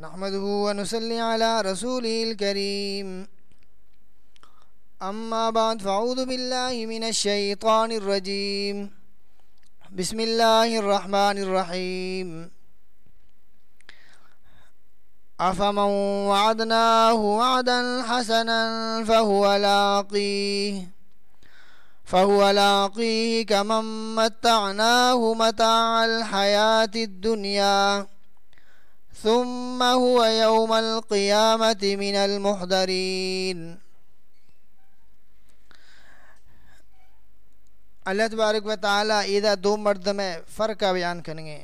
نحمده ونصلي على رسوله الكريم. أما بعد فأعوذ بالله من الشيطان الرجيم. بسم الله الرحمن الرحيم. أفمن وعدناه وعدا حسنا فهو لاقيه. فهو لاقيه كمن متعناه متاع الحياة الدنيا. ثم هو يوم القيامة من المحضرين. اللہ تبارک و تعالیٰ ایدہ دو مرد میں فرق بیان کریں گے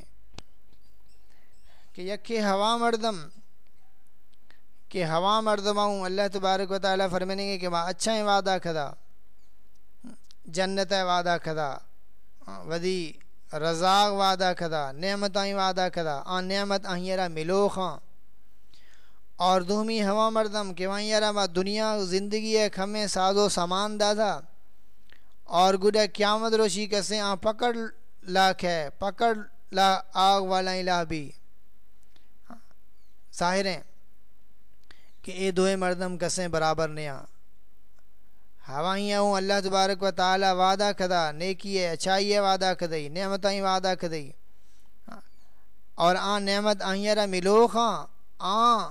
کہ یکی ہوا مردم، کہ ہوا مردم ہوں، اللہ تبارک و تعالیٰ فرمائیں گے کہ وہ اچھا ہی وعدہ کھدا، جنت وعدہ کھدا ودی رزاق وعدہ کھدا نعمت آئی وعدہ کھدا آن نعمت آئیں یرا ملو خاں اور دومی ہوا مردم کہ وہیں یرا ما دنیا زندگی ہے کھمیں ساز و سامان دادا۔ اور گڈے قیامت روشی کسے آن پکڑ لاکھ ہے پکڑ لا آگ والا لا بھی۔ ظاہر کہ اے دوئے مردم کسیں برابر نیا ہوائیاں ہوں، اللہ تبارک و تعالی وعدہ کھدا نیکی ہے، اچھائی ہے، وعدہ کھدئی نعمت آئیں وعدہ کھدئی اور آن نعمت آئیں ملو خاں آن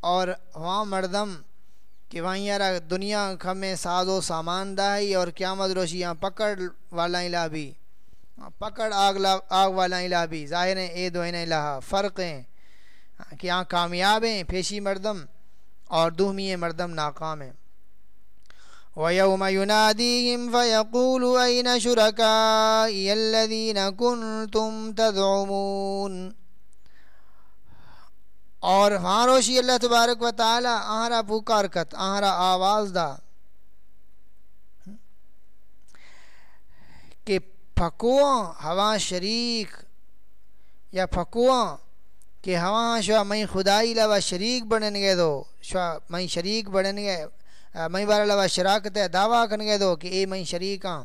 اور وہاں مردم کہ وہاں یارا دنیا کھمیں ساز و سامان دائی اور قیامت روشیاں پکڑ والا لا بھی۔ پکڑ آگ لا، آگ والا لا بھی۔ ظاہر ہیں، اے دو الہ فرق ہیں۔ کہ آن کامیاب ہیں، پیشی مردم اور دومی مردم ناکام ہیں۔ وَيَوْمَ يُنَادِيهِمْ فَيَقُولُ أَيْنَ شُرَكَائِيَ الَّذِينَ كُنْتُمْ تَدْعُمُونَ اور ہاں روشی اللہ تبارک و تعالی آہرا پوکار کت، آہرا آواز دا کہ پھکواں ہوا شریک یا پھکواں کہ ہوا شوا میں خدائی لوا شریک بڑھن گئے دو، شوا میں شریک بڑھن گئے۔ میں بارا لوا شراکت دعویٰ کن گئے دو کہ اے میں شریکاں۔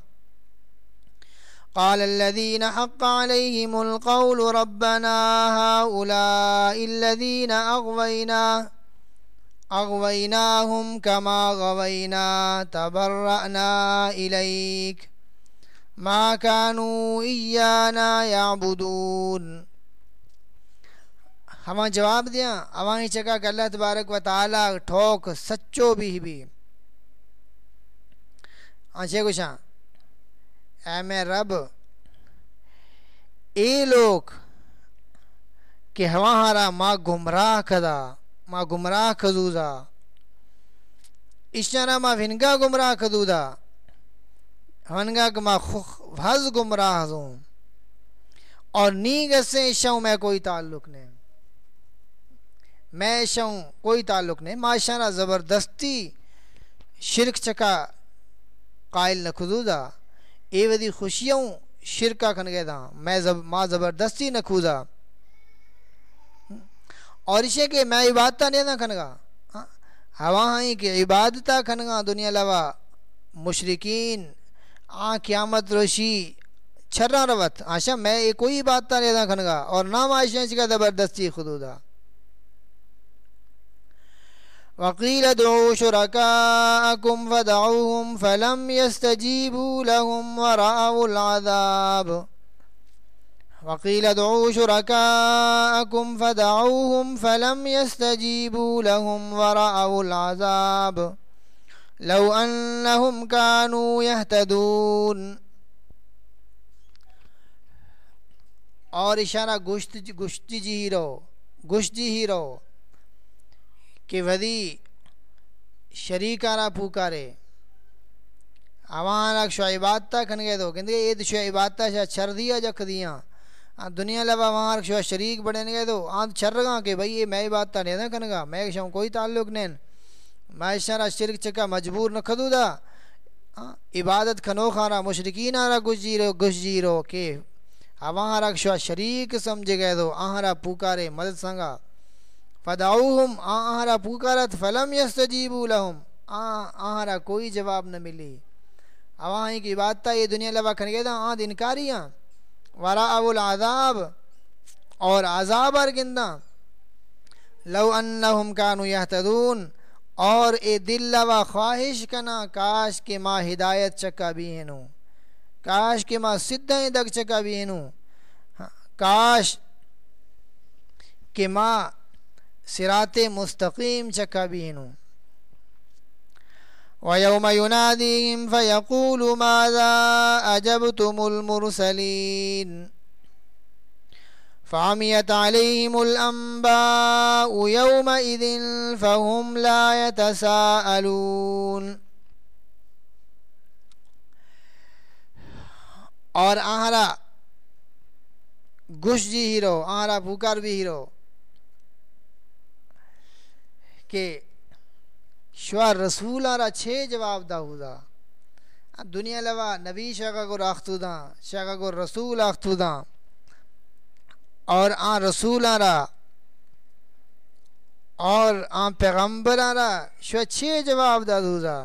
قال الذين حق عليهم القول ربنا هؤلاء الذين أغوينا أغويناهم كما غوينا تبرأنا إليك ما كانوا إيانا يعبدون ہمیں جواب دیا ہمیں چکا کہ اللہ تبارک و تعالی ٹھوک سچو بھی بھی۔ آنچے کچھاں اے میں رب، اے لوگ کہ ہوا ہارا ما گمراہ کدا، ما گمراہ کدودا۔ اشارہ ما ونگا گمراہ کدودا۔ ونگا کہ ما حز گمراہ دوں اور نیگ سے شوں میں کوئی تعلق نہیں۔ میں شوں کوئی تعلق نہیں۔ ماشاءاللہ زبردستی شرک چکا قائل نہ خدودا اے ودی خوشیوں شرکا کھن گئے دا میں زب ما زبردستی نہ اور اسے کہ میں عبادتہ نہیں نہ کھنگا ہاں؟ ہوا ہاں کہ عبادتہ کھنگا دنیا لوا۔ مشرقین آ قیامت روشی چھرا روت۔ آشا، میں کوئی عبادتہ نہیں نہ کھنگا اور نام آشا، اس کا زبردستی خدودا وقيل ادعوا شركاءكم فدعوهم فلم يستجيبوا لهم ورأوا العذاب. وقيل ادعوا شركاءكم فدعوهم فلم يستجيبوا لهم ورأوا العذاب. لو أنهم كانوا يهتدون. اور اشارہ گشت جی رو گشت جی رو کہ اید شو عبادتا شا چھر دیا جک دیا۔ دنیا لبا وہاں شو شریک بڑھن گئے دو آن چھر گا کہ بھئی میں عبادتا نہیں دا کھن گا، میں شو کوئی تعلق نہیں۔ میں اشارہ شرک چکا مجبور نہ کھدو دا۔ عبادت کھنو خارا مشرکین آرہ گش جیرو گش جیرو کہ آوان رکھ شو شریک سمجھ گئے دو آہرہ پوکارے مدد سنگا۔ فدعوہم آہرا پوکارت فلم یستجیبو لہم آہرا کوئی جواب نہ ملی۔ اواہیں کی بات تا یہ دنیا لبا کھن گئے دا آن انکاریاں وراء العذاب، اور عذاب ارگندہ۔ لو انہم کانو یہتدون اور اے دل لوا خواہش کنا، کاش کے ماں ہدایت چکا بھی ہنو۔ کاش کے ماں سدھیں دگ چکا بھی ہنو۔ کاش کہ ماں سرات مستقیم چکا بھی ہنو وَيَوْمَ يُنَادِهِمْ فَيَقُولُ مَاذَا أَجَبْتُمُ الْمُرْسَلِينَ؟ فعميت عليهم الأنباء يومئذ فهم لا يتساءلون. اور آہرا گش جی ہیرو آہرا پھوکار بھی ہی ہیرو کہ شوار رسول آرا چھے جواب دا ہو دا دنیا لوا نبی شاگا کو راختو دا شاگا کو رسول آختو دا اور آ، رسول آرا، اور آ، پیغمبر آرا شو اچھے جواب دا دوزا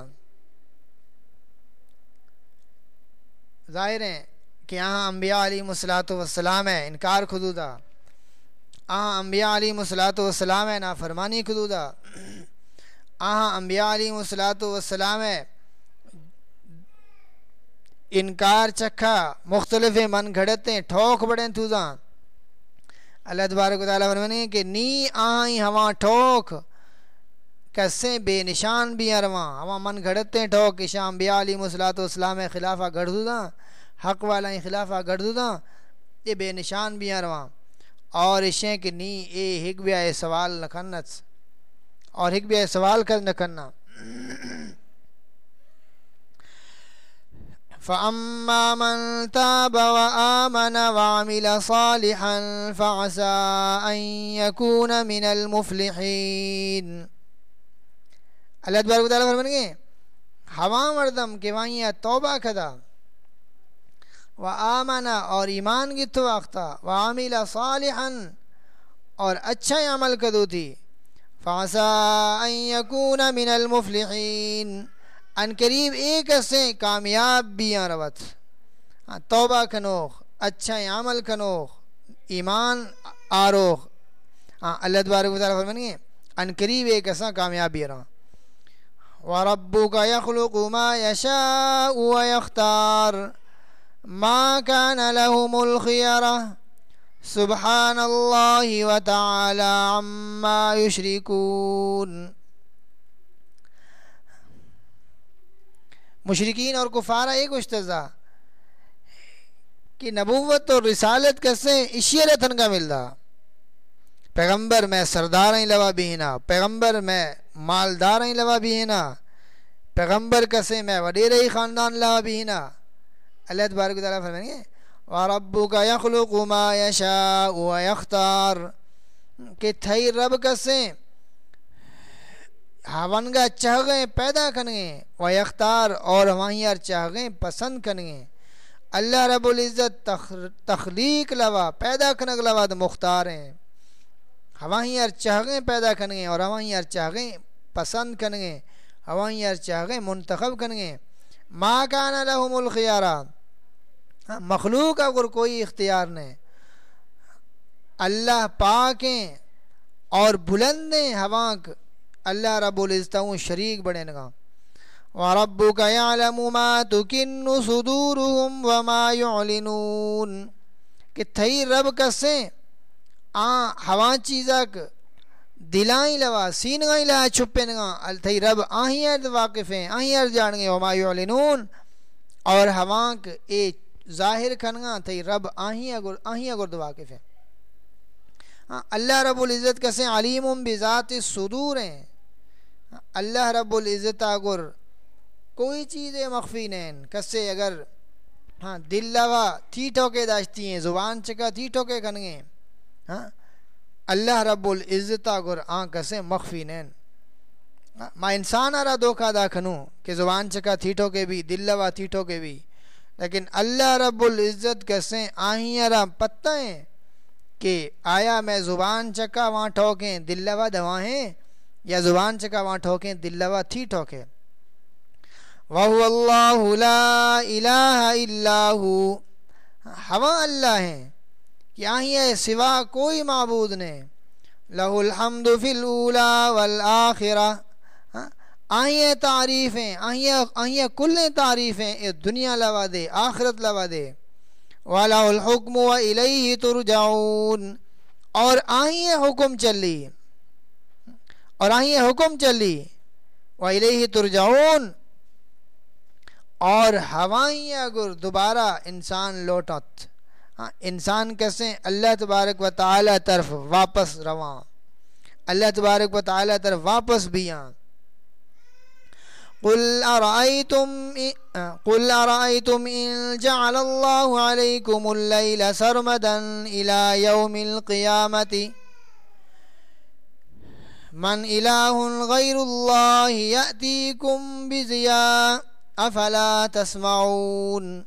ظاہر ہے کہ آہاں انبیاء علیہ الصلاۃ والسلام ہے انکار خدودا آہاں انبیاء علیہ الصلاۃ والسلام ہے نا فرمانی خدودا آہاں انبیاء علیہ الصلاۃ والسلام ہے، انکار چکھا، مختلف من گھڑتے، ٹھوک بڑے تھوزاں اللہ تبارک و تعالیٰ فرمانے کہ نی آئیں ہوا ٹھوک، کسے بے نشان بھی ارواں ہوا من گھڑتے، ٹھوک شام بیا علی مسلاط و اسلام خلافہ گڑھ دا، حق والا خلافہ گڑھ دا، یہ بے نشان بھی ارواں اور اشیں کہ نی، اے ہک بیا سوال نکنت اور ہک بیا سوال کر نکنا فأما من تاب وآمن وعمل صالحا فعسى أن يكون من المفلحين۔ اللہ تبارک و تعالیٰ فرمان گے ہوا مردم کہ وہاں توبہ کھدا۔ و آمنا اور ایمان کی تو و عامل صالحا اور اچھا عمل کدو تھی۔ فعسى أن من المفلحين ان قریب ایک سے کامیاب بھی روت۔ ہاں، توبہ کنوخ اچھا عمل کنوخ ایمان آروخ۔ ہاں اللہ تبارک و تعالیٰ فرمانیے ان قریب ایک ایسا کامیاب بھی رہا۔ وَرَبُّكَ يَخْلُقُ مَا يَشَاءُ وَيَخْتَارُ مَا كَانَ لَهُمُ الْخِيَرَةِ سُبْحَانَ اللَّهِ وَتَعَالَى عَمَّا يُشْرِكُونَ. مشرقین اور کفارہ ایک اشتزا کہ نبوت اور رسالت کسے اشیر تھن کا ملدا پیغمبر میں سردار ہیں لوا بھی نا پیغمبر میں مالدار ہیں لوا بھی نا پیغمبر کسے میں وڈیر ہی خاندان لوا بھی نا اللہ تبارک تعالیٰ فرمائیں گے، وَرَبُّكَ يَخْلُقُ مَا يَشَاءُ وَيَخْتَارُ۔ کہ تھئی رب کسے ہاونگا چاہگیں پیدا کرنگیں و یختار اور وہیں یار چاہگیں پسند کرنگیں اللہ رب العزت تخلیق لوا، پیدا کنگ لوا تو مختار ہیں۔ ہواہیں یار چاہگیں پیدا کرنگیں اور ہواہیں یار چاہگیں پسند کرنگیں ہواہیں یار چاہگیں منتخب کرنگیں ما کانا لہم الخیارہ ہاں، مخلوق اگر کوئی اختیار نہیں اللہ پاکیں اور بلندیں ہوانک اللہ رب العزتوں شریک بڑے نگا وَرَبُّكَ يَعْلَمُ مَا تُكِنُّ صُدُورُهُمْ وَمَا يُعْلِنُونَ۔ کہ تھئی رب کسیں آن ہوا چیزک دلائیں لوا، سینگائیں لہا چھپے نگا تھئی رب آہیں ارد واقف ہیں آہیں ارد جانگے، وَمَا يُعْلِنُونَ۔ اور ہوانک اے ظاہر کھنگا تھئی رب آہیں اگر واقف ہیں۔ ہاں، اللہ رب العزت کسیں علیم بذات صدور ہیں۔ اللہ رب العزت اگر کوئی چیز مخفی نہیں کسے اگر ہاں دل لوا تھی ٹوکے داشتی ہیں زبان چکا تھی ٹوکے کنگے ہاں اللہ رب العزت اگر آن کسے مخفی نہیں ہاں، ما انسان آرہ دھوکہ دا کھنوں کہ زبان چکا تھی ٹوکے بھی دل لوا تھی ٹوکے بھی۔ لیکن اللہ رب العزت کسے آہیں آرہ پتہ ہیں کہ آیا میں زبان چکا وہاں ٹھوکیں، دل لوا دواہیں یا زبان چکا وہاں ٹھوکیں، دل لوا تھی ٹھوکیں۔ وَهُوَ اللَّهُ لَا إِلَهَ إِلَّا هُ ہوا اللہ ہیں کہ آہی ہے سوا کوئی معبود نہیں۔ لہ الحمد فی الاولا والآخرہ ہاں آئیں تعریفیں آئیں آئیں کل تعریفیں، اے دنیا لوا دے، آخرت لوا دے۔ والا الحکم و الیہ ترجعون۔ اور آئیں حکم چلی۔ اور آئیں حکم چلی۔ و الیہ ترجعون۔ اور ہوائیں اگر دوبارہ انسان لوٹت۔ ہاں انسان کیسے؟ اللہ تبارک و تعالی طرف واپس رواں۔ اللہ تبارک و تعالی طرف واپس بھی آں۔ قل أرأيتم قل أرأيتم إن جعل الله عليكم الليل سرمدا إلى يوم القيامة؟ من إله غير الله يأتيكم بزياء أفلا تسمعون؟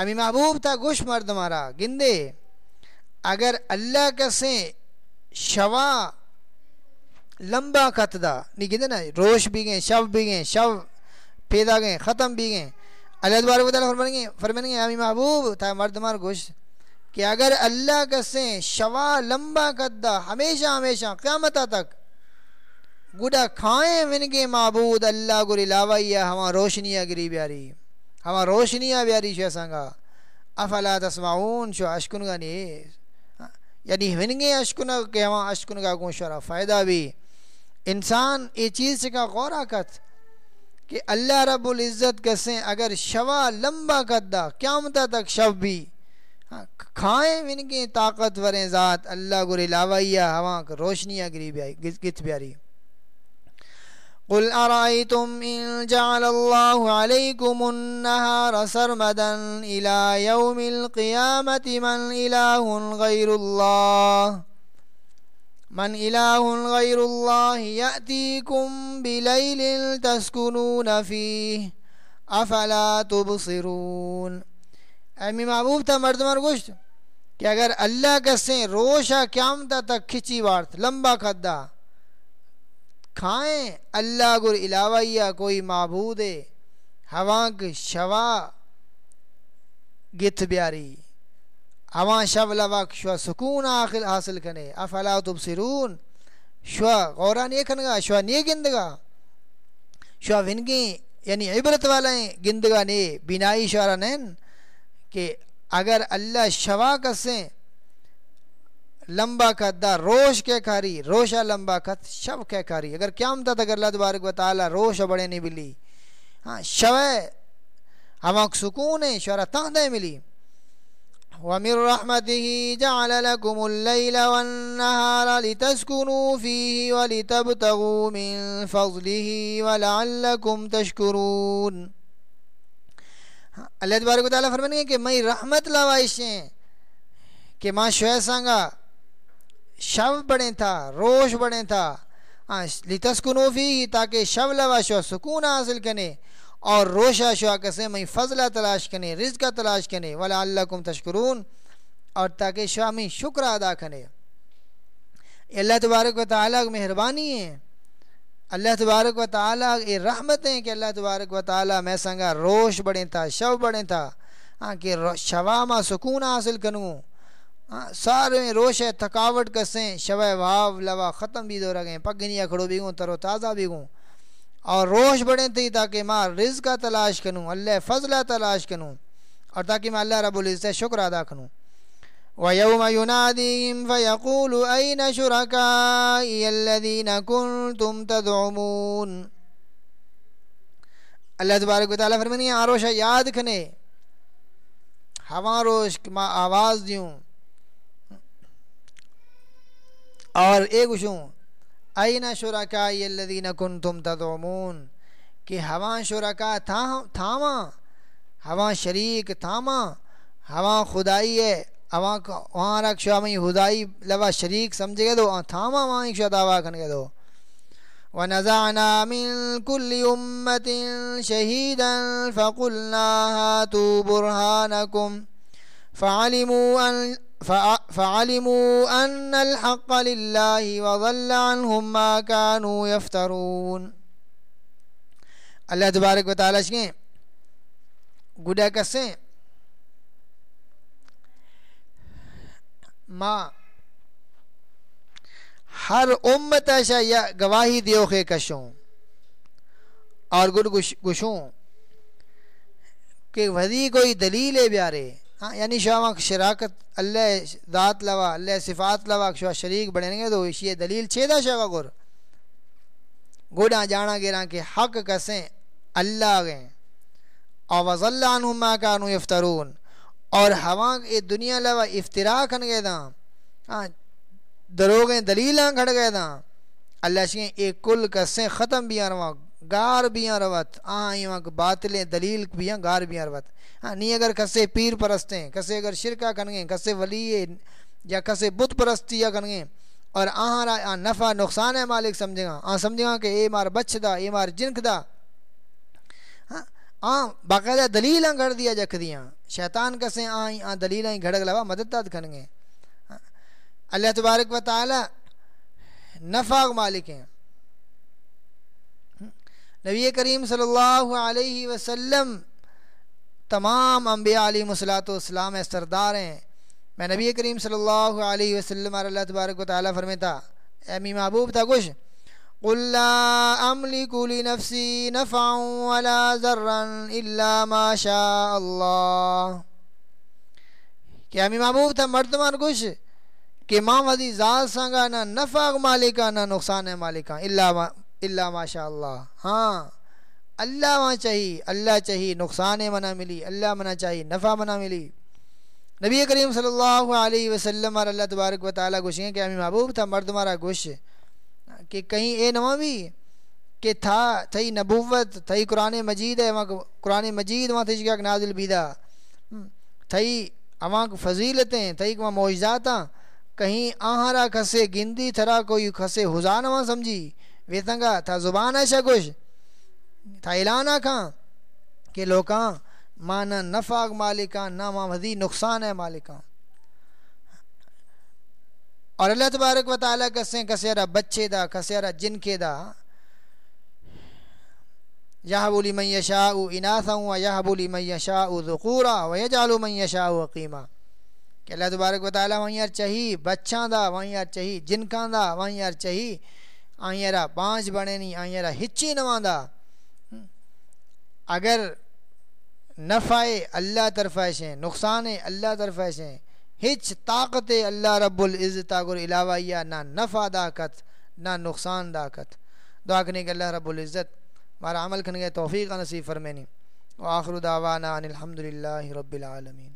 امی محبوب تھا گوش مرد مارا، گندے، اگر اللہ کسے شوا لمبا کتدا نہیں کہتے نا روش بھی گئے شو بھی گئے شو پیدا گئے ختم بھی گئے اللہ تبارک و تعالیٰ فرمائیں گے فرمائیں گے امی محبوب تھا مرد مار گوشت کہ اگر اللہ کسے شوا لمبا کدا ہمیشہ ہمیشہ قیامت تک گڈا کھائیں ون کے معبود اللہ گری لاوائیا ہما روشنیاں گری بیاری ہما روشنیاں بیاری شو سنگا افلا تسمعون شو اشکن گا یعنی ہنگے اشکن کہ ہوا اشکن کا گوشرا فائدہ بھی۔ انسان یہ چیز کا غور کت کہ اللہ رب العزت کسیں اگر شوا لمبا کدا قیامت تک شو بھی ہاں، کھائیں ونگیں طاقتوریں ذات، اللہ گر علاوہ ہوا روشنیاں گری گت بیاری۔ قل أرأيتم إن جعل الله عليكم النهار سرمدا إلى يوم القيامة من إله غير الله؟ من إله غير الله يأتيكم بليل تسكنون فيه، أفلا تبصرون؟ امی محبوب تھا، مرد مرگوشت کہ اگر اللہ کسیں روشا قیامت تک کھچی وارت، لمبا کھدا کھائیں، اللہ گر علاوہ یا کوئی معبود ہواں شوا گت بیاری۔ ہواں شب لواک شو سکون آخر حاصل کنے۔ افلا تبصرون؟ شو غورا نہیں کھنگا شو نہیں گندگا۔ شو ونگی یعنی عبرت والا ہیں گندگا نے بینائی شوارا نین کہ اگر اللہ شوا کسیں لمبا کت، دا روش کے کھاری روشا لمبا کت، شب کے کھاری اگر قیامت تک اللہ تبارک و تعالی روش بڑے نہیں ملی ہاں شوے ہم سکون ہے شورا تاندے ملی۔ ومن رحمته جعل لكم الليل والنهار لتسكنوا فيه ولتبتغوا من فضله ولعلكم تشكرون۔ ہاں، اللہ تبارک و تعالی فرمانے کہ میں رحمت لوائشیں کہ ماں شوہ سانگا شو بڑے تھا، روش بڑے تھا۔ ہاں لتسکنو فی تاکہ شو لوا شو سکون حاصل کنے اور روشا شو کسے میں فضلہ تلاش کنے رزق تلاش کنے ولا اللہ تشکرون اور تاکہ شو میں شکر ادا کنے اللہ تبارک و تعالیٰ مہربانی ہے۔ اللہ تبارک و تعالیٰ یہ رحمت ہیں کہ اللہ تبارک و تعالیٰ میں سنگا روش بڑے تھا، شو بڑے تھا۔ ہاں کہ شوا ما سکون حاصل کنوں ہاں، سارے روش ہے تھکاوٹ کسیں شوہ واو لوا ختم بھی دو رگیں پگنیا کھڑو بھی گوں ترو تازہ بھی گوں اور روش بڑے تھی تاکہ ماں رزق کا تلاش کنوں، اللہ فضلہ تلاش کنوں، اور تاکہ میں اللہ رب العزت شکر ادا کنوں۔ وَيَوْمَ يُنَادِهِمْ فَيَقُولُ أَيْنَ شُرَكَائِيَ الَّذِينَ كُنْتُمْ تَدْعُمُونَ؟ اللہ تبارک و تعالیٰ فرمانی آروشہ یاد کھنے ہوا روش ماں آواز دیوں۔ اور ایک شوں این شرکائی الذین کنتم تدعمون کہ ہواں شرکا تھاما ہواں شریک تھاما ہواں خدائی ہے، ہواں وہاں رکھ شو ہمیں خدائی لوا شریک سمجھے گے دو تھاما وہاں ایک شو دعویٰ کھن گے دو وَنَزَعْنَا مِن كُلِّ أُمَّةٍ شَهِيدًا فَقُلْنَا هَاتُوا بُرْهَانَكُمْ فَعَلِمُوا أَنْ فعلموا أن الحق لله وضل عنهم ما كانوا يفترون. اللہ تبارک و تعالیٰ گڈا کسیں ماں ہر امت ایسا یا گواہی دیو خے کشوں اور گڑ گشوں کہ ودی کوئی دلیل ہے بیارے ہاں یعنی شاہ شراکت، اللہ ذات لوا، اللہ صفات لوا، شاہ شریک بڑھیں گے تو یہ دلیل چھیدہ شاہ گر گوڑا جانا گیرا کہ حق کسیں اللہ گئے اور وض اللہ عنہ کانو یفترون۔ اور ہوا اے دنیا لوا افطرا کھن گئے دا ہاں دروگیں دلیلاں کھڑ گئے دا اللہ شکیں، اے کل کسیں ختم بیاں روا گار بیاں روت۔ آہاں یہاں باطلیں، دلیل بیاں گار بیاں روت۔ ہاں نہیں اگر کسے پیر پرستیں، کسے اگر شرکہ کھن گئے کسے ولی یا کسے بت پرستی یا کھن اور آہاں را نفع، نقصان ہے مالک سمجھے گا آہاں سمجھے گا کہ اے مار بچ دا، اے مار جنک دا۔ ہاں آ باقاعدہ دلیلاں گھڑ دیا جکھ دیاں۔ شیطان کسے آئیں آ دلیلاں گھڑ گلوا مدد داد کھن ہاں، اللہ تبارک و تعالی نفع مالک ہیں۔ نبی کریم صلی اللہ علیہ وسلم تمام انبیاء علیہ مسلاۃ والسلام سردار ہیں۔ میں نبی کریم صلی اللہ علیہ وسلم اللہ تبارک و تعالی فرمتا امی محبوب، تھا کچھ قل لا املك لنفسي نفعا ولا ضرا الا ما شاء الله کہ امی محبوب، تھا مردمان کچھ کہ ماں ودی ذات سنگا نہ نفع مالکا، نہ نقصان مالکا اللہ اللہ ماشاء اللہ۔ ہاں اللہ وہاں چاہیے اللہ چاہیے نقصان منا ملی، اللہ منا چاہیے نفع منا ملی۔ نبی کریم صلی اللہ علیہ وسلم اور اللہ تبارک و تعالیٰ گوشیں کہ ہمیں محبوب تھا، مرد مارا گوش۔ کہ کہیں اے نما بھی کہ تھا تھئی نبوت تھئی قرآن مجید ہے، وہاں قرآن مجید، وہاں تھی نازل بیدہ۔ تھئی وہاں فضیلتیں تھئی وہاں معجزاتاں۔ کہیں آہارا کھسے، گندی تھرا کوئی کھسے، حضان وہاں سمجھی۔ ویتنگا تھا زبان ایسا کچھ۔ تھا اعلانہ کھاں کہ لوکاں، ماں نہ نفع مالکاں، نہ ماں مزید نقصان ہے مالکاں۔ اور اللہ تبارک و تعالیٰ کسیں کسیرا بچے دا کسیرا جن کے دا۔ یہ بولی من یشاء اناثا و یہ بولی من یشاء ذکورا و یجعل من یشاء قیمہ کہ اللہ تبارک و تعالیٰ وہیں یار چاہی بچاں دا، وہیں یار چاہی جنکاں دا، وہیں یار چاہی آئیں یارا پانچ بڑے نہیں آئیں یارا ہچی نواں اگر نفع اللہ طرف ایسے، نقصان اللہ طرف ایسے، ہچ طاقت اللہ رب العزت اگر علاوہ یا نہ نفع داکت نہ نقصان داکت دعا کرنے کہ اللہ رب العزت ہمارا عمل کرنے کے توفیق نصیب فرمینی وآخر دعوانا ان الحمدللہ رب العالمین۔